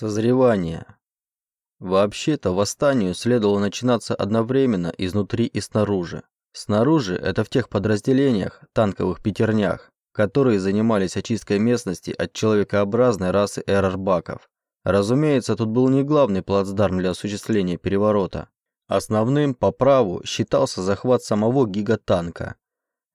Созревание. Вообще-то восстанию следовало начинаться одновременно изнутри и снаружи. Снаружи – это в тех подразделениях, танковых пятернях, которые занимались очисткой местности от человекообразной расы эрорбаков. Разумеется, тут был не главный плацдарм для осуществления переворота. Основным по праву считался захват самого гигатанка.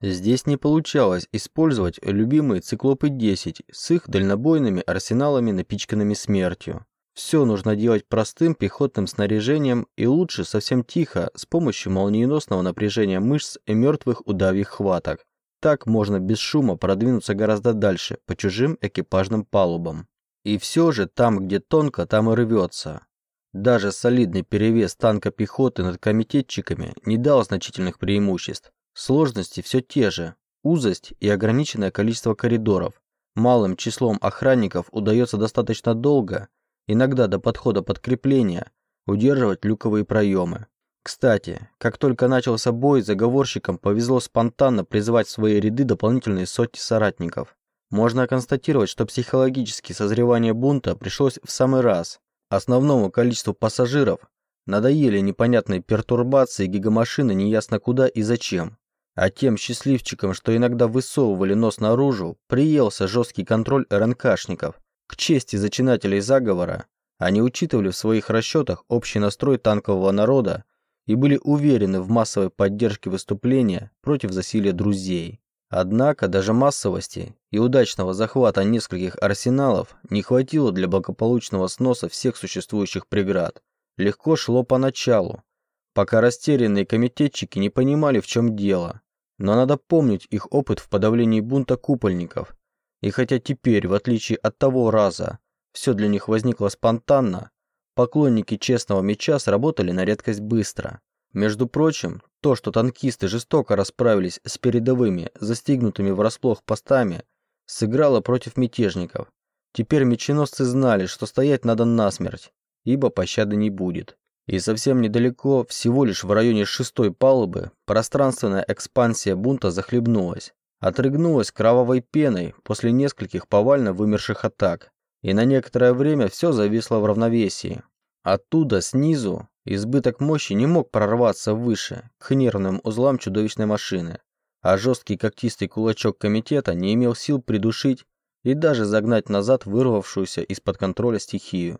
Здесь не получалось использовать любимые циклопы-10 с их дальнобойными арсеналами, напичканными смертью. Все нужно делать простым пехотным снаряжением и лучше совсем тихо, с помощью молниеносного напряжения мышц и мертвых удавьих хваток. Так можно без шума продвинуться гораздо дальше, по чужим экипажным палубам. И все же там, где тонко, там и рвется. Даже солидный перевес танка пехоты над комитетчиками не дал значительных преимуществ. Сложности все те же. Узость и ограниченное количество коридоров. Малым числом охранников удается достаточно долго, иногда до подхода подкрепления, удерживать люковые проемы. Кстати, как только начался бой, заговорщикам повезло спонтанно призвать в свои ряды дополнительные сотни соратников. Можно констатировать, что психологически созревание бунта пришлось в самый раз. Основному количеству пассажиров надоели непонятные пертурбации гигамашины неясно куда и зачем. А тем счастливчикам, что иногда высовывали нос наружу, приелся жесткий контроль РНКшников. К чести зачинателей заговора, они учитывали в своих расчетах общий настрой танкового народа и были уверены в массовой поддержке выступления против засилия друзей. Однако даже массовости и удачного захвата нескольких арсеналов не хватило для благополучного сноса всех существующих преград. Легко шло поначалу, пока растерянные комитетчики не понимали, в чем дело. Но надо помнить их опыт в подавлении бунта купольников. И хотя теперь, в отличие от того раза, все для них возникло спонтанно, поклонники честного меча сработали на редкость быстро. Между прочим, то, что танкисты жестоко расправились с передовыми, застигнутыми врасплох постами, сыграло против мятежников. Теперь меченосцы знали, что стоять надо насмерть, ибо пощады не будет. И совсем недалеко, всего лишь в районе шестой палубы, пространственная экспансия бунта захлебнулась. Отрыгнулась кровавой пеной после нескольких повально вымерших атак. И на некоторое время все зависло в равновесии. Оттуда, снизу, избыток мощи не мог прорваться выше, к нервным узлам чудовищной машины, а жесткий когтистый кулачок комитета не имел сил придушить и даже загнать назад вырвавшуюся из-под контроля стихию.